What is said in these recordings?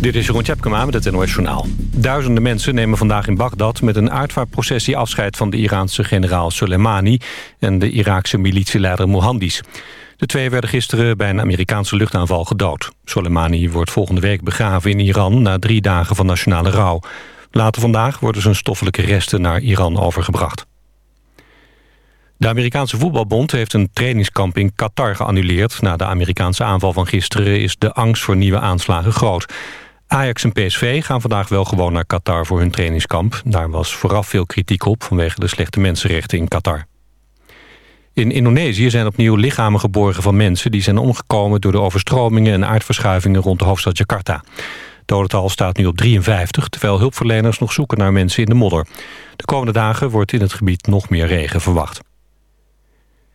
Dit is Jeroen Tjepkema met het NOS Journaal. Duizenden mensen nemen vandaag in Bagdad met een uitvaartprocessie afscheid van de Iraanse generaal Soleimani en de Iraakse militieleider Mohandis. De twee werden gisteren bij een Amerikaanse luchtaanval gedood. Soleimani wordt volgende week begraven in Iran na drie dagen van nationale rouw. Later vandaag worden zijn stoffelijke resten naar Iran overgebracht. De Amerikaanse voetbalbond heeft een trainingskamp in Qatar geannuleerd. Na de Amerikaanse aanval van gisteren is de angst voor nieuwe aanslagen groot. Ajax en PSV gaan vandaag wel gewoon naar Qatar voor hun trainingskamp. Daar was vooraf veel kritiek op vanwege de slechte mensenrechten in Qatar. In Indonesië zijn opnieuw lichamen geborgen van mensen... die zijn omgekomen door de overstromingen en aardverschuivingen rond de hoofdstad Jakarta. Het dodental staat nu op 53, terwijl hulpverleners nog zoeken naar mensen in de modder. De komende dagen wordt in het gebied nog meer regen verwacht.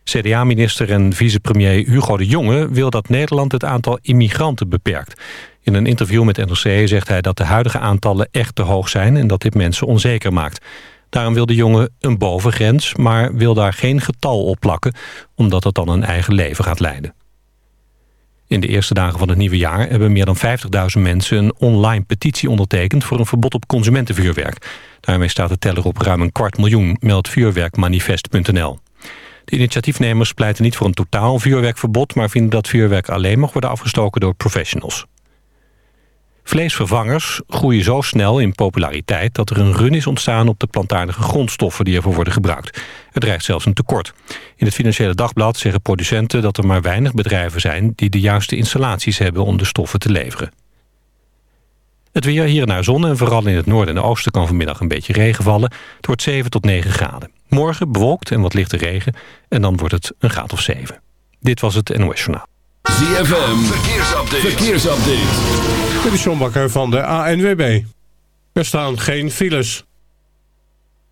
CDA-minister en vicepremier Hugo de Jonge wil dat Nederland het aantal immigranten beperkt. In een interview met NRC zegt hij dat de huidige aantallen echt te hoog zijn en dat dit mensen onzeker maakt. Daarom wil de jongen een bovengrens, maar wil daar geen getal op plakken, omdat het dan een eigen leven gaat leiden. In de eerste dagen van het nieuwe jaar hebben meer dan 50.000 mensen een online petitie ondertekend voor een verbod op consumentenvuurwerk. Daarmee staat de teller op ruim een kwart miljoen, meldt vuurwerkmanifest.nl. De initiatiefnemers pleiten niet voor een totaal vuurwerkverbod... maar vinden dat vuurwerk alleen mag worden afgestoken door professionals. Vleesvervangers groeien zo snel in populariteit... dat er een run is ontstaan op de plantaardige grondstoffen... die ervoor worden gebruikt. Er dreigt zelfs een tekort. In het Financiële Dagblad zeggen producenten dat er maar weinig bedrijven zijn... die de juiste installaties hebben om de stoffen te leveren. Het weer hier naar zon en vooral in het noorden en oosten kan vanmiddag een beetje regen vallen. Het wordt 7 tot 9 graden. Morgen bewolkt en wat lichte regen en dan wordt het een graad of 7. Dit was het NOS Journaal. ZFM, verkeersupdate. verkeersupdate. Dit is John Bakker van de ANWB. Er staan geen files.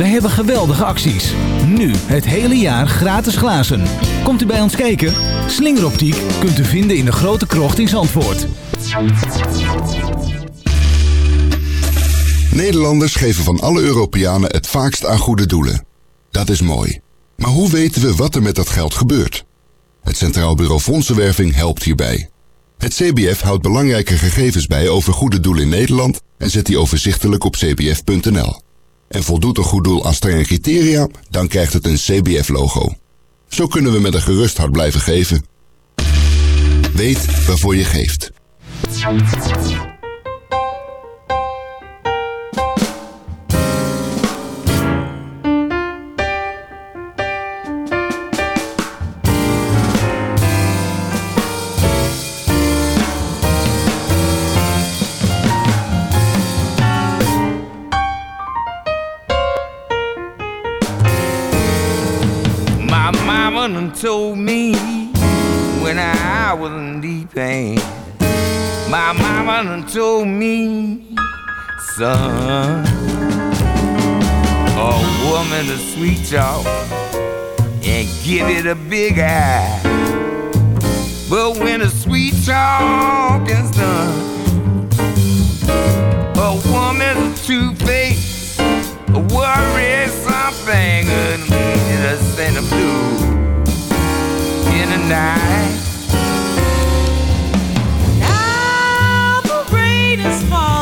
Wij hebben geweldige acties. Nu het hele jaar gratis glazen. Komt u bij ons kijken? Slingeroptiek kunt u vinden in de grote krocht in Zandvoort. Nederlanders geven van alle Europeanen het vaakst aan goede doelen. Dat is mooi. Maar hoe weten we wat er met dat geld gebeurt? Het Centraal Bureau Fondsenwerving helpt hierbij. Het CBF houdt belangrijke gegevens bij over goede doelen in Nederland en zet die overzichtelijk op cbf.nl. En voldoet een goed doel aan strenge criteria, dan krijgt het een CBF-logo. Zo kunnen we met een gerust hart blijven geven. Weet waarvoor je geeft. Pain. My mama done told me, son, a woman to sweet talk and give it a big eye. But when the sweet talk is done, a woman's two-faced, A worry something and lead us in the blue in the night. Is falling.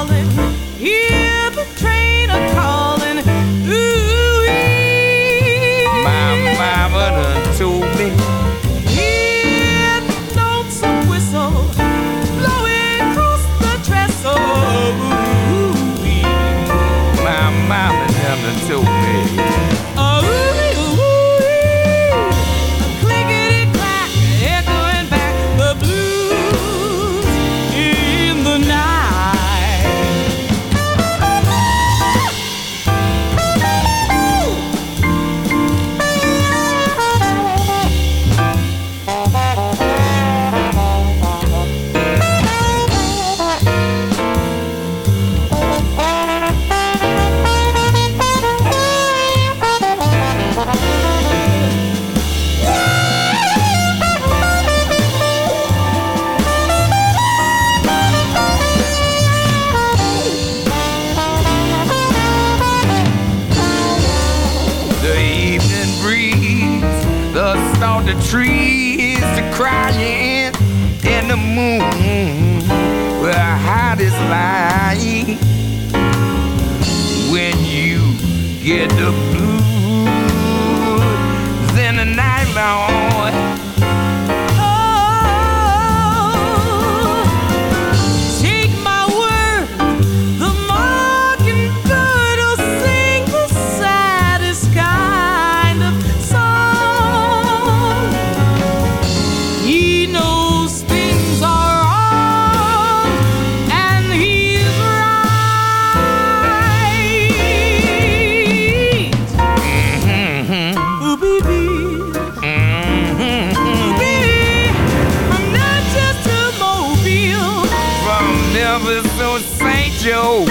Joe,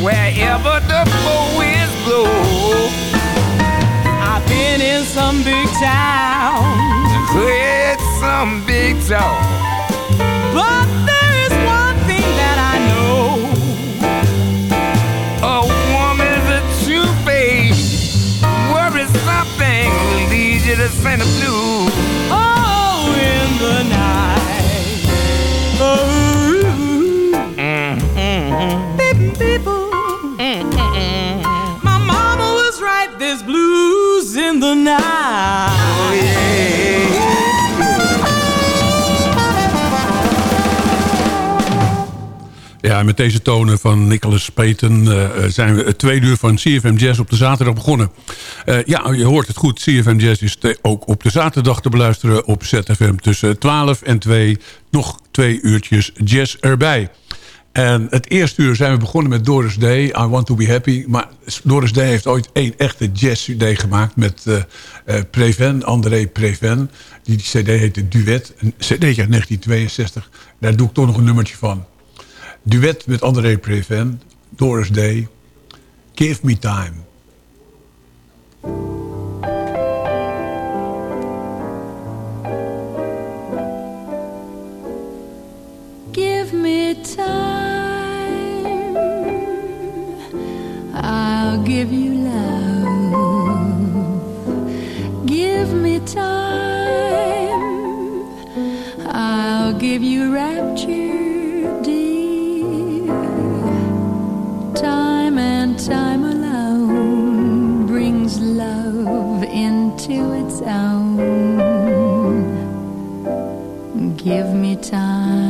wherever the winds blow. I've been in some big towns, Heard some big talk, but there is one thing that I know. a woman's a true face. Worry something will lead you to Santa Blue. Oh, in the night. Met deze tonen van Nicholas Payton eh, zijn we het tweede uur van CFM Jazz op de zaterdag begonnen. Eh, ja, je hoort het goed. CFM Jazz is ook op de zaterdag te beluisteren op ZFM tussen 12 en 2. Nog twee uurtjes jazz erbij. En het eerste uur zijn we begonnen met Doris Day, I Want To Be Happy. Maar Doris Day heeft ooit één echte jazz-cd gemaakt... met eh eh, Preven, André Preven. Die, die cd heette Duet, een cd uit 1962. Daar doe ik toch nog een nummertje van. Duet met André Preven, Doris Day, Give Me Time. Give me time. I'll give you love. Give me time. I'll give you rapture, Give me time.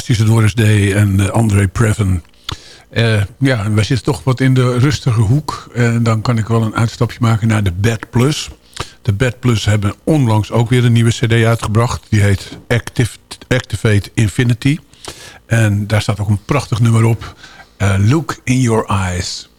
Fantastische Doris Day en eh, André Previn. Eh, ja, wij zitten toch wat in de rustige hoek. En dan kan ik wel een uitstapje maken naar de Bad Plus. De Bad Plus hebben onlangs ook weer een nieuwe cd uitgebracht. Die heet Active, Activate Infinity. En daar staat ook een prachtig nummer op. Eh, Look in Your Eyes.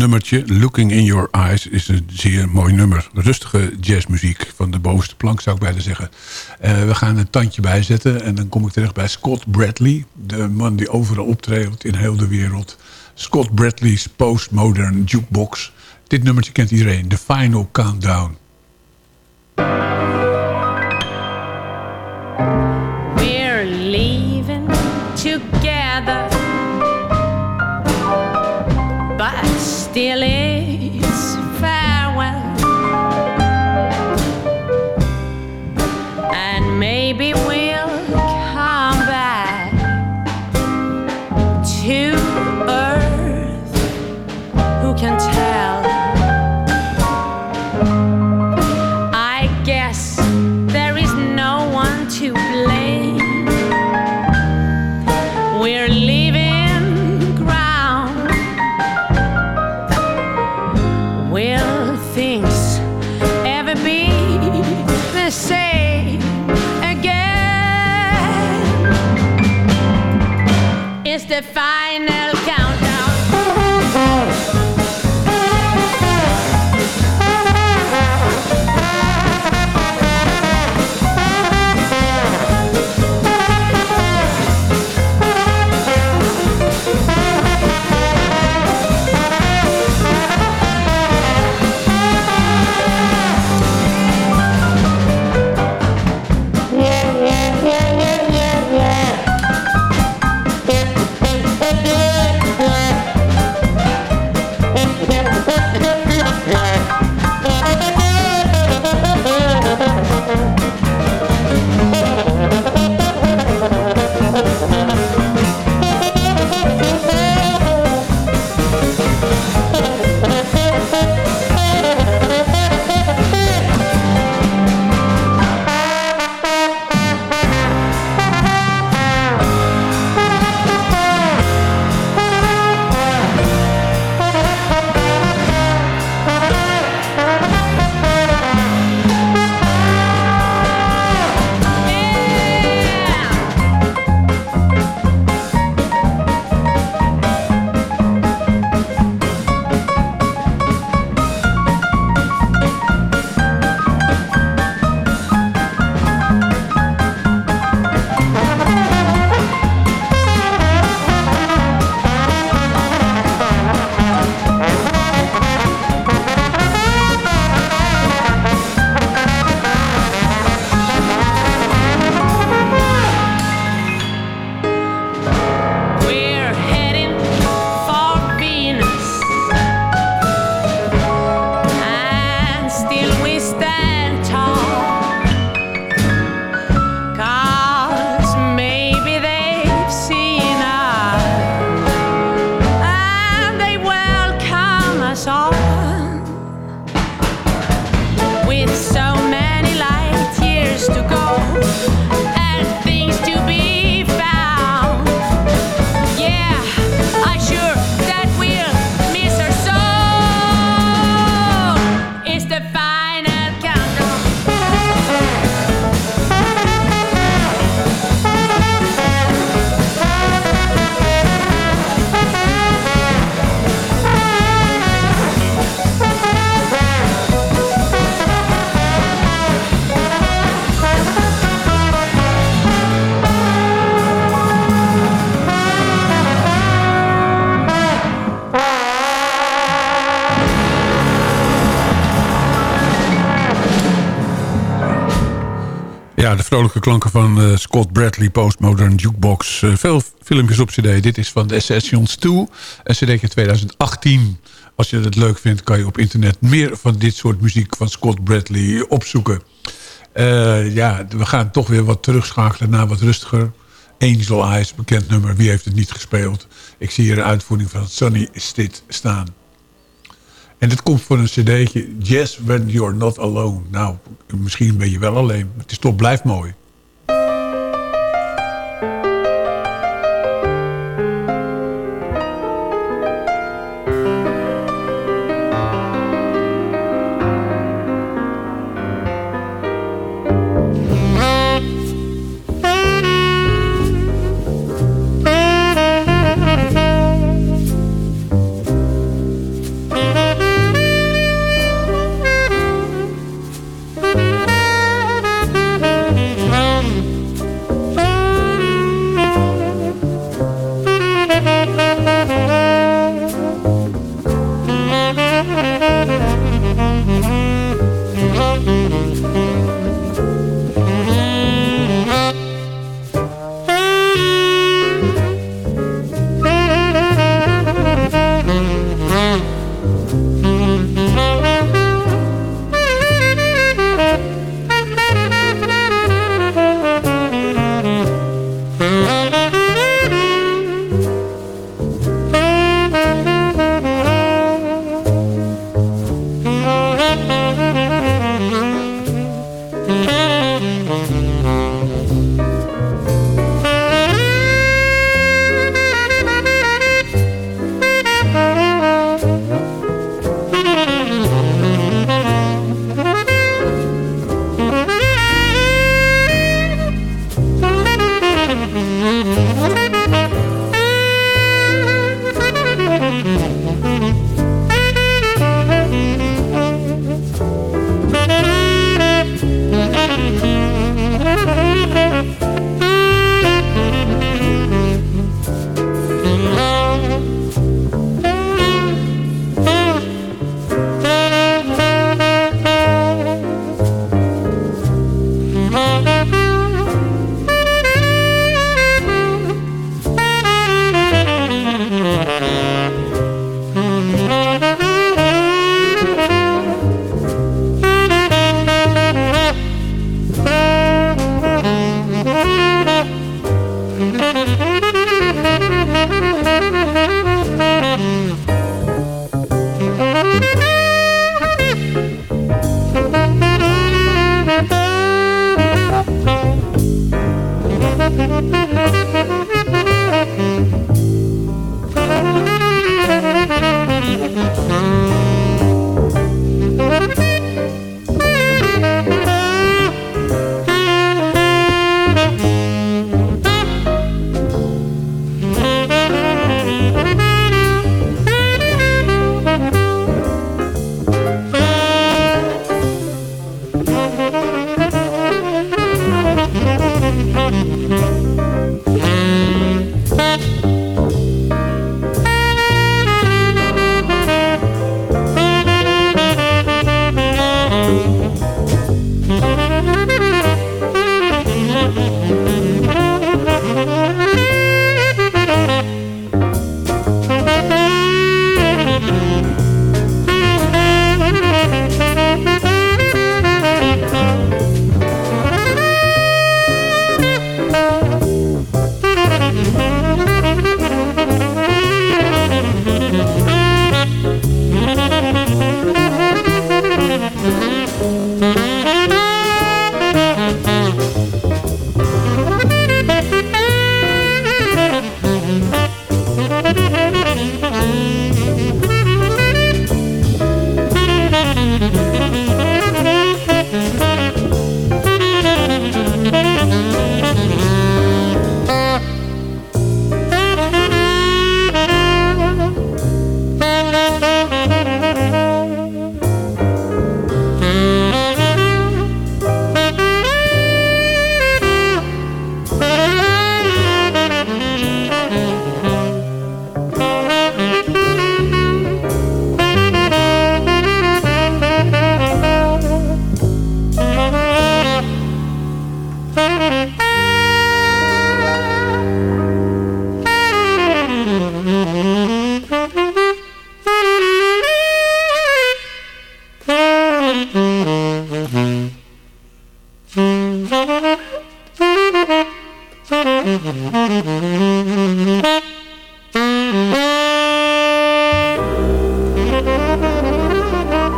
Nummertje, Looking in Your Eyes, is een zeer mooi nummer. Rustige jazzmuziek van de bovenste plank, zou ik bijna zeggen. Eh, we gaan een tandje bijzetten en dan kom ik terecht bij Scott Bradley. De man die overal optreedt in heel de wereld. Scott Bradley's Postmodern Jukebox. Dit nummertje kent iedereen, The Final Countdown. Vrolijke klanken van eh, Scott Bradley, Postmodern Jukebox. Eh, veel filmpjes op cd. Dit is van de Sessions 2, een cd 2018. Als je het leuk vindt, kan je op internet meer van dit soort muziek van Scott Bradley opzoeken. Eh, ja, we gaan toch weer wat terugschakelen naar wat rustiger. Angel Eyes, bekend nummer. Wie heeft het niet gespeeld? Ik zie hier een uitvoering van Sonny Stitt staan. En dit komt voor een cd'tje Jazz When You're Not Alone. Nou, misschien ben je wel alleen. Maar het is toch blijft mooi.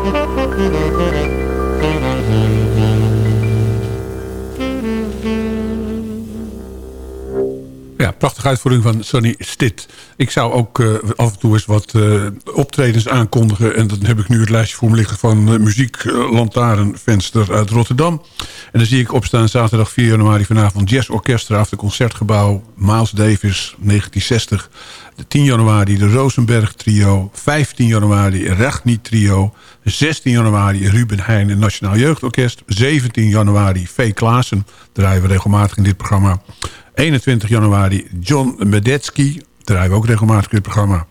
Thank you. Uitvoering van Sonny Stitt. Ik zou ook uh, af en toe eens wat uh, optredens aankondigen. En dan heb ik nu het lijstje voor me liggen van uh, Muziek Lantaarnvenster uit Rotterdam. En dan zie ik opstaan zaterdag 4 januari vanavond Jazz Orchestra af de Concertgebouw. Miles Davis, 1960. De 10 januari de Rosenberg Trio. 15 januari Rechni Trio. 16 januari Ruben Heijn Nationaal Jeugdorkest. 17 januari V. Klaassen. Draaien we regelmatig in dit programma. 21 januari John Medetsky. Draaien we ook regelmatig in het programma.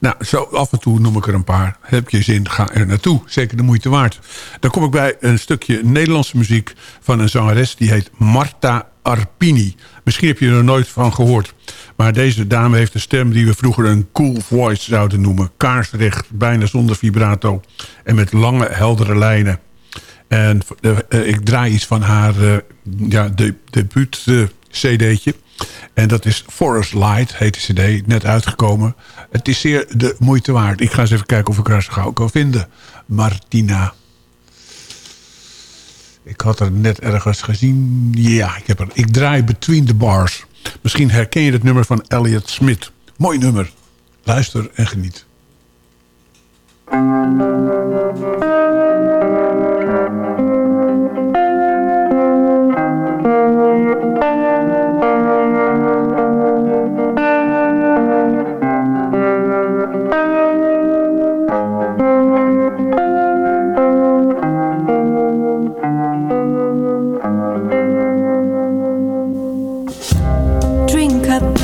Nou, zo af en toe noem ik er een paar. Heb je zin, ga er naartoe. Zeker de moeite waard. Dan kom ik bij een stukje Nederlandse muziek... van een zangeres die heet Marta Arpini. Misschien heb je er nooit van gehoord. Maar deze dame heeft een stem die we vroeger een cool voice zouden noemen. Kaarsrecht, bijna zonder vibrato. En met lange, heldere lijnen. En uh, ik draai iets van haar uh, ja, de, debuut... Cd'tje. En dat is Forest Light, heet de cd, net uitgekomen. Het is zeer de moeite waard. Ik ga eens even kijken of ik haar zo gauw kan vinden. Martina. Ik had er net ergens gezien. Ja, ik, heb er, ik draai Between the Bars. Misschien herken je het nummer van Elliot Smith. Mooi nummer. Luister en geniet. You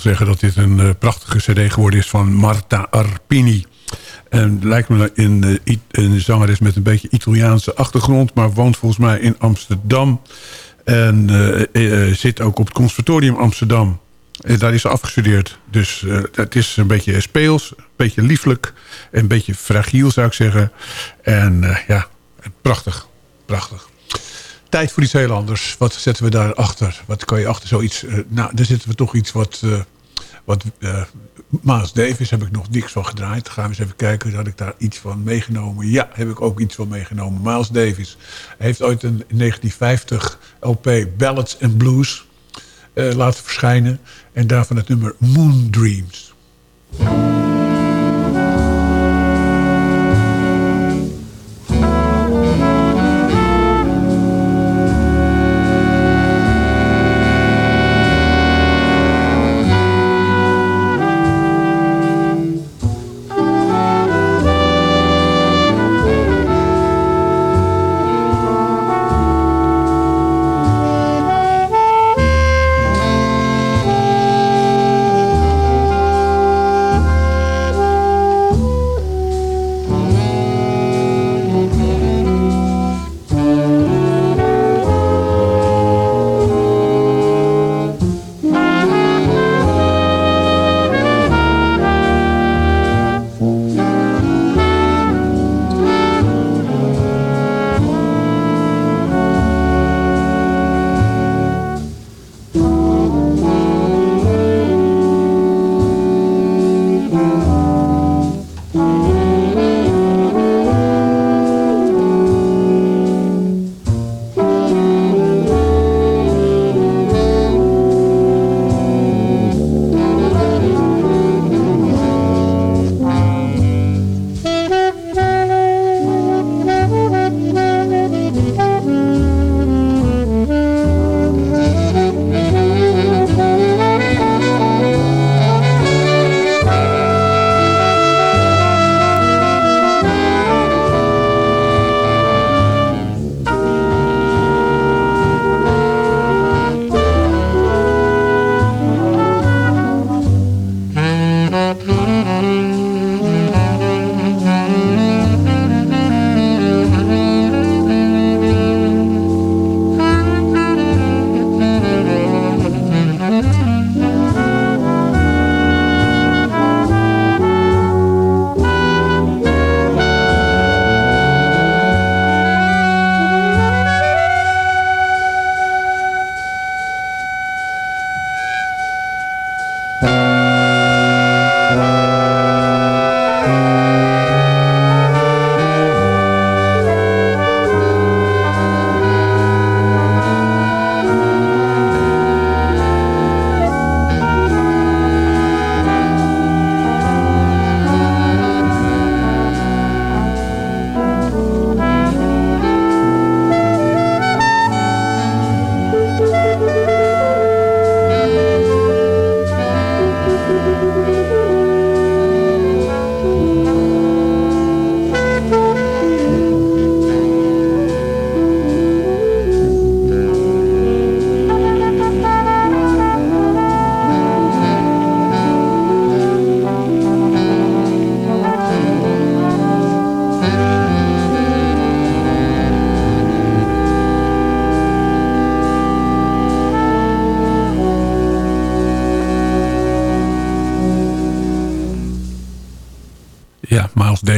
zeggen dat dit een uh, prachtige cd geworden is van Marta Arpini. En lijkt me in, uh, een zangeres met een beetje Italiaanse achtergrond... maar woont volgens mij in Amsterdam. En uh, zit ook op het conservatorium Amsterdam. Daar is ze afgestudeerd. Dus het is een beetje speels, een beetje lieflijk... en een beetje fragiel zou ik zeggen. En ja, prachtig, prachtig. Tijd voor iets heel anders. Wat zetten we daarachter? Wat kan je achter zoiets... Uh, nou, daar zetten we toch iets wat... Uh, wat uh, Miles Davis heb ik nog niks van gedraaid. Gaan we eens even kijken. Had ik daar iets van meegenomen? Ja, heb ik ook iets van meegenomen. Miles Davis heeft ooit een 1950 LP Ballads and Blues laten verschijnen. En daarvan het nummer Moon Dreams.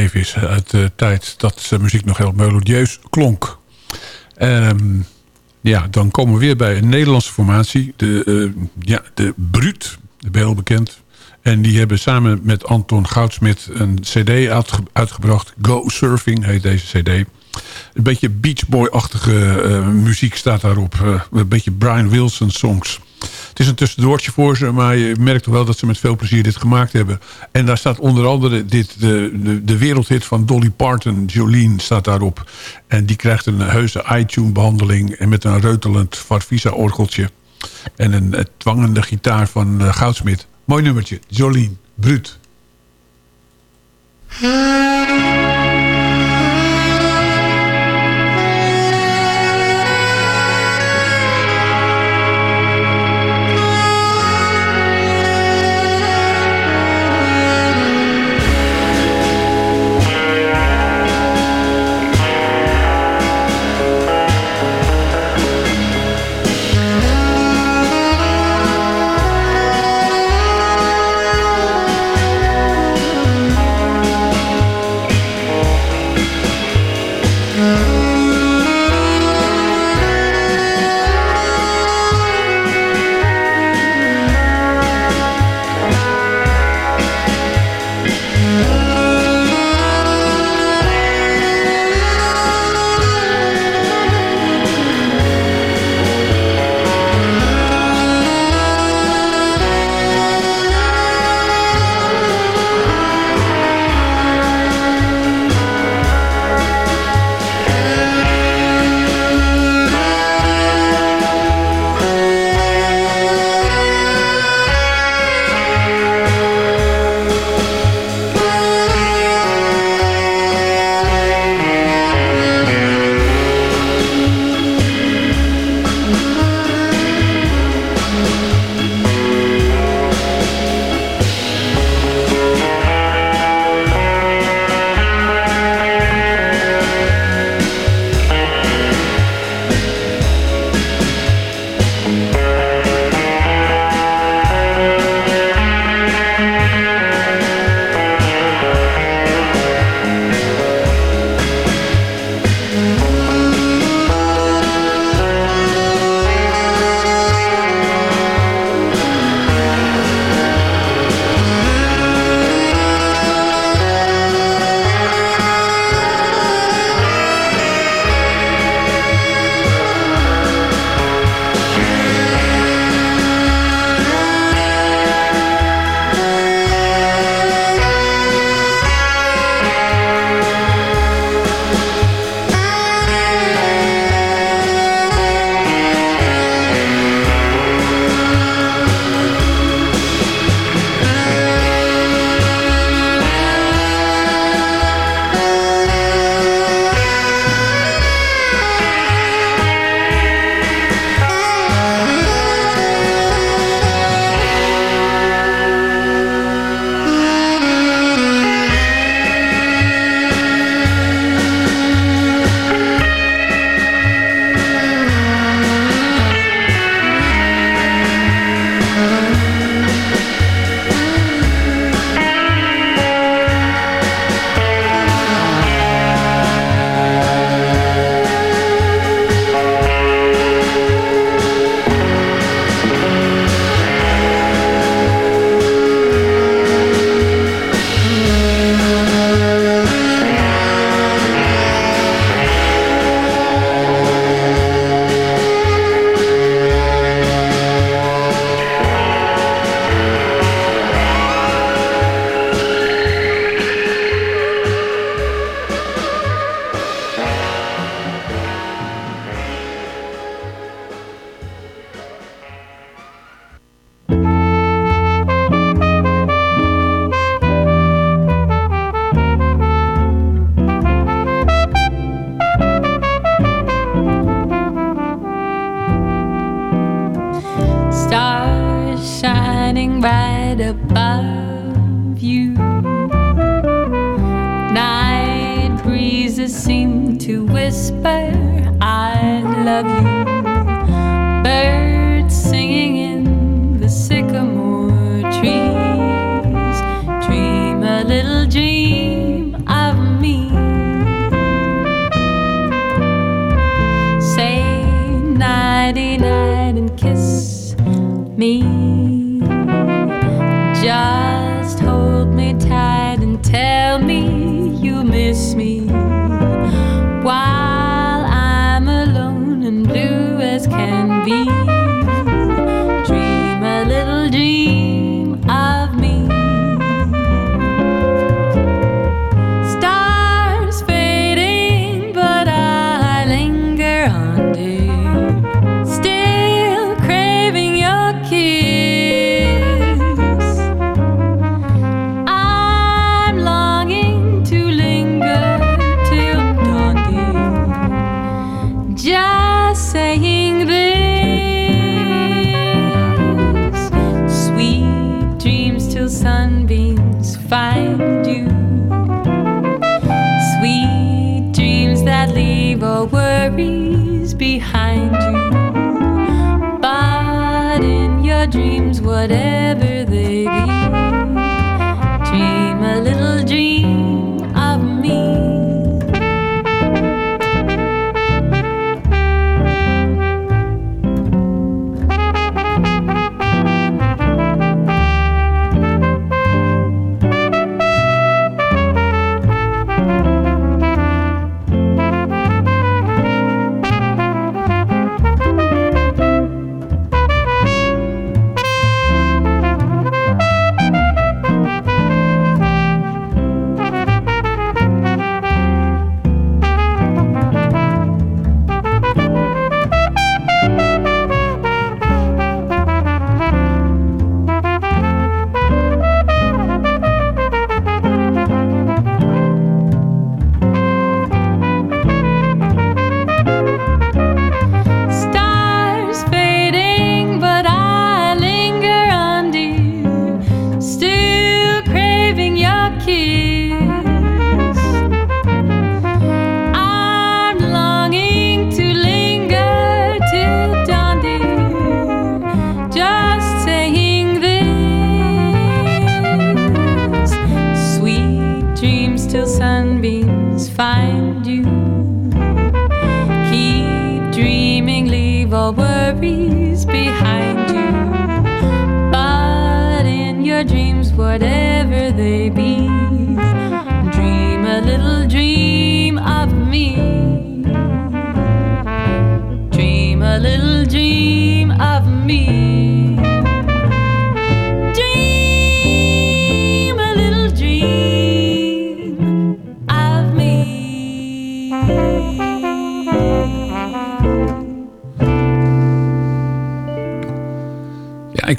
Davis uit de tijd dat muziek nog heel melodieus klonk. Um, ja, dan komen we weer bij een Nederlandse formatie. De, uh, ja, de Bruut, heel bekend. En die hebben samen met Anton Goudsmit een cd uitgebracht. Go Surfing heet deze cd. Een beetje Beach Boy-achtige uh, muziek staat daarop. Een beetje Brian Wilson songs. Het is een tussendoortje voor ze, maar je merkt toch wel dat ze met veel plezier dit gemaakt hebben. En daar staat onder andere dit, de, de, de wereldhit van Dolly Parton, Jolene, staat daarop. En die krijgt een heuse iTunes-behandeling en met een reutelend Farfisa-orgeltje. En een, een, twangende gitaar van uh, Goudsmit. Mooi nummertje, Jolene, Brut.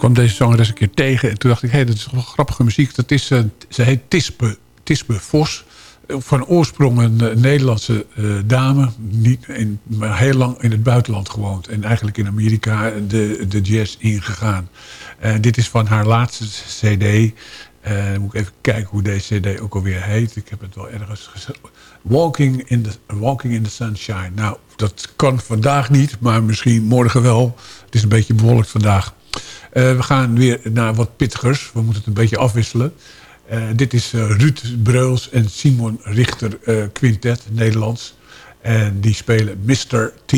Kwam deze zangeres een keer tegen. En toen dacht ik, hé, hey, dat is wel grappige muziek. Dat is, eh, ze heet Tispe, Tispe Vos. Eh, Van oorsprong een eh, Nederlandse dame. Niet in, maar heel lang in het buitenland gewoond. En eigenlijk in Amerika de, de jazz ingegaan. Dit is van haar laatste cd. Dan moet ik even kijken hoe deze cd ook alweer heet. Ik heb het wel ergens gezet. Walking in, the, Walking in the Sunshine. Nou, dat kan vandaag niet, maar misschien morgen wel. Het is een beetje bewolkt vandaag. Eh, we gaan weer naar wat pittigers. We moeten het een beetje afwisselen. Eh, dit is eh, Ruud Breuls en Simon Richter Quintet, Nederlands. En die spelen Mr. T.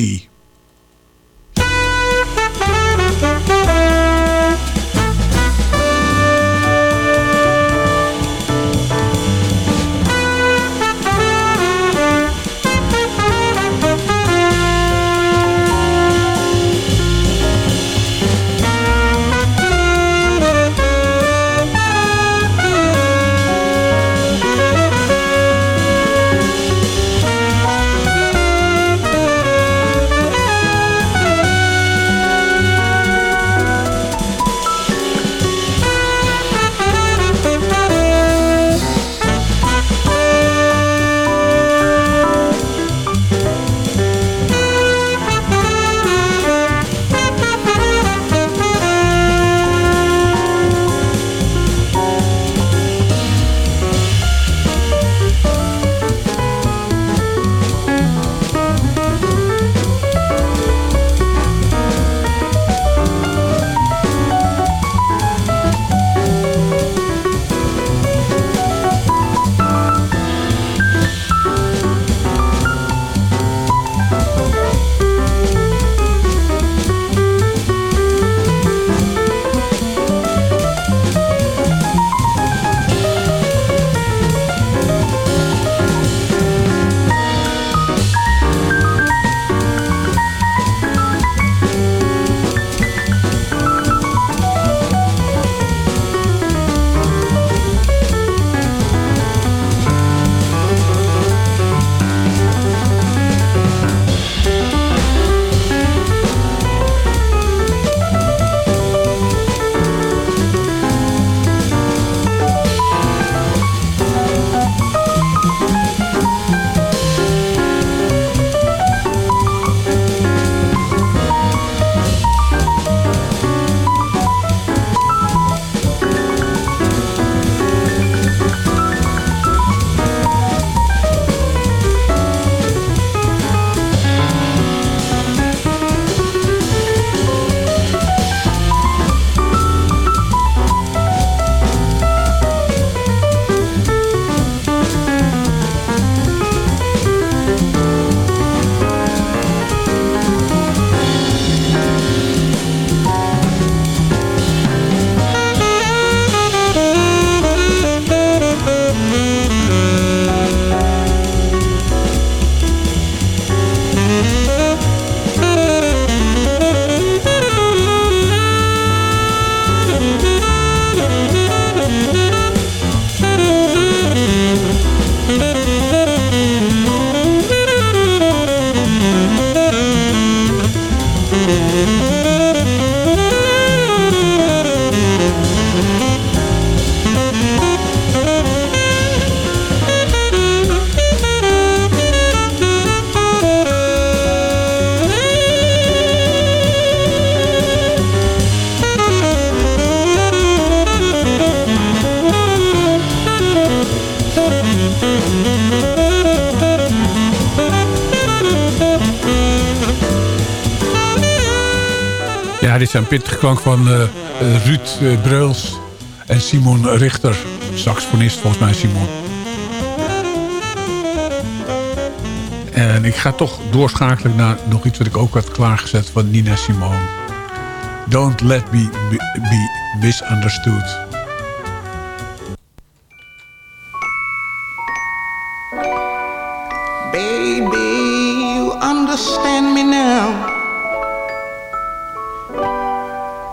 zijn pittige klank van uh, Ruud uh, Breuls en Simon Richter. Saxofonist volgens mij Simon. En ik ga toch doorschakelen naar nog iets wat ik ook had klaargezet van Nina Simone. Don't let me be misunderstood.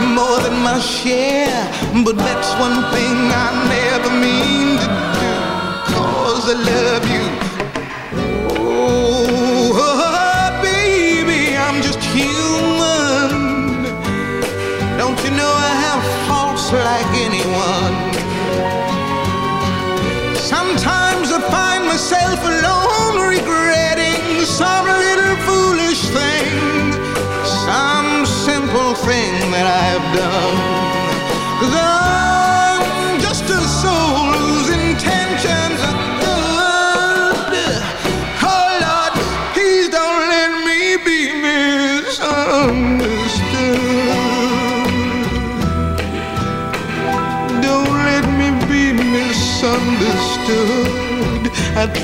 more than my share. But that's one thing I never mean to do, cause I love you. Oh, baby, I'm just human. Don't you know I have faults like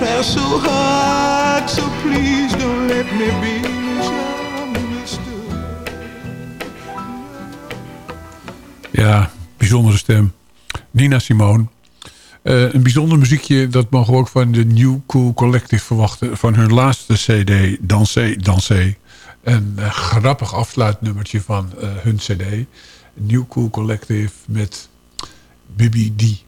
try so so please don't let me be misunderstood. Ja, bijzondere stem. Nina Simone. Eh, een bijzonder muziekje, dat mogen we ook van de New Cool Collective verwachten. Van hun laatste cd, Dansé, Dansé. Een eh, grappig afsluitnummertje van eh, hun cd. New Cool Collective met Bibi D.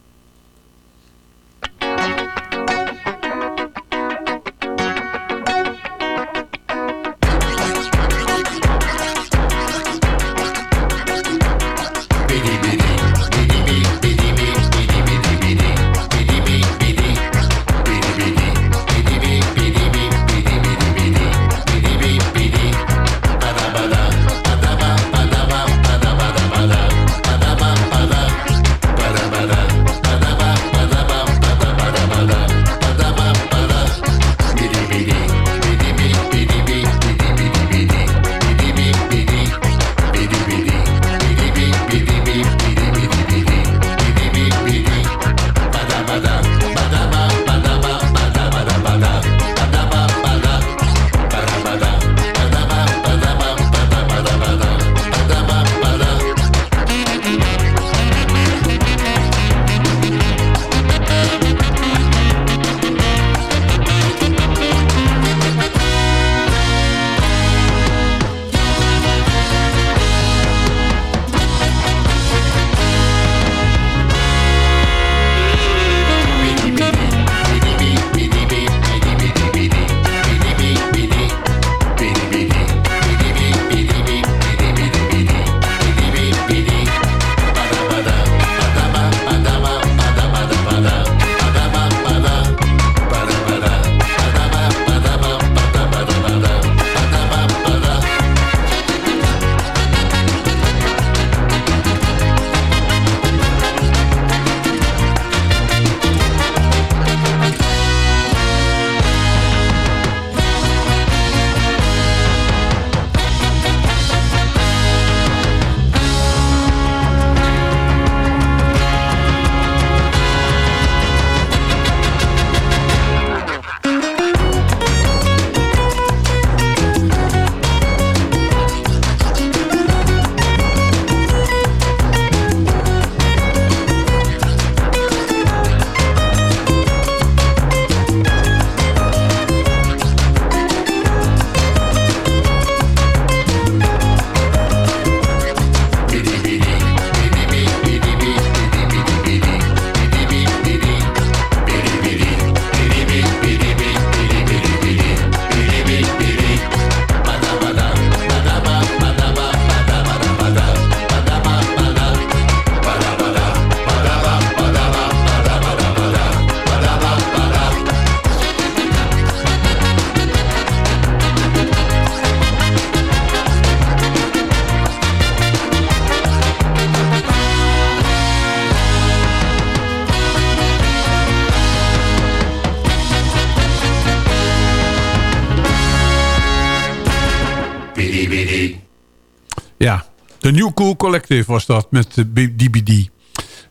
De New Cool Collective was dat met de DBD.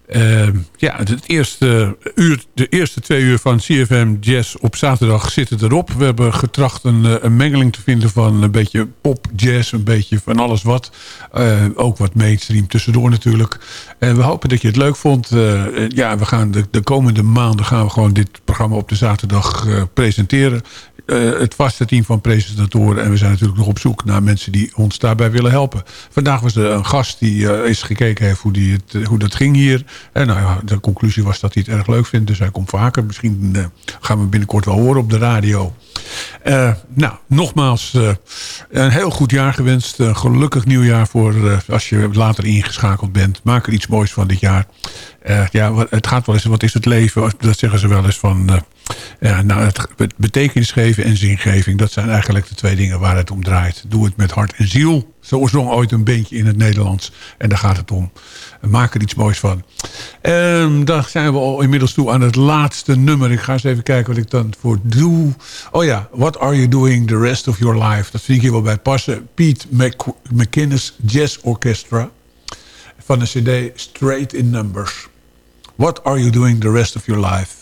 Uh, ja, het eerste uur, de eerste twee uur van CFM Jazz op zaterdag zitten erop. We hebben getracht een, eh, een mengeling te vinden van een beetje pop, jazz, een beetje van alles wat. Uh, ook wat mainstream tussendoor natuurlijk. En we hopen dat je het leuk vond. Uh, ja, we gaan de, de, komende maanden gaan we gewoon dit programma op de zaterdag presenteren. Uh, het vaste team van presentatoren. En we zijn natuurlijk nog op zoek naar mensen die ons daarbij willen helpen. Vandaag was er een gast die uh, eens gekeken heeft hoe, die het, hoe dat ging hier. En nou ja, de conclusie was dat hij het erg leuk vindt. Dus hij komt vaker. Misschien uh, gaan we binnenkort wel horen op de radio. Nou, nogmaals een heel goed jaar gewenst. Een gelukkig nieuwjaar voor als je later ingeschakeld bent. Maak er iets moois van dit jaar. ja, het gaat wel eens, wat is het leven? Dat zeggen ze wel eens van nou, het betekenis geven en zingeving... dat zijn eigenlijk de twee dingen waar het om draait. Doe het met hart en ziel. Zo zong ooit een beentje in het Nederlands. En daar gaat het om. Maak er iets moois van. Um, dan zijn we al inmiddels toe aan het laatste nummer. Ik ga eens even kijken wat ik dan voor doe. Oh ja, What Are You Doing The Rest Of Your Life? Dat vind ik hier wel bij passen. Pete McInnes Jazz Orchestra. Van de cd Straight In Numbers. What Are You Doing The Rest Of Your Life?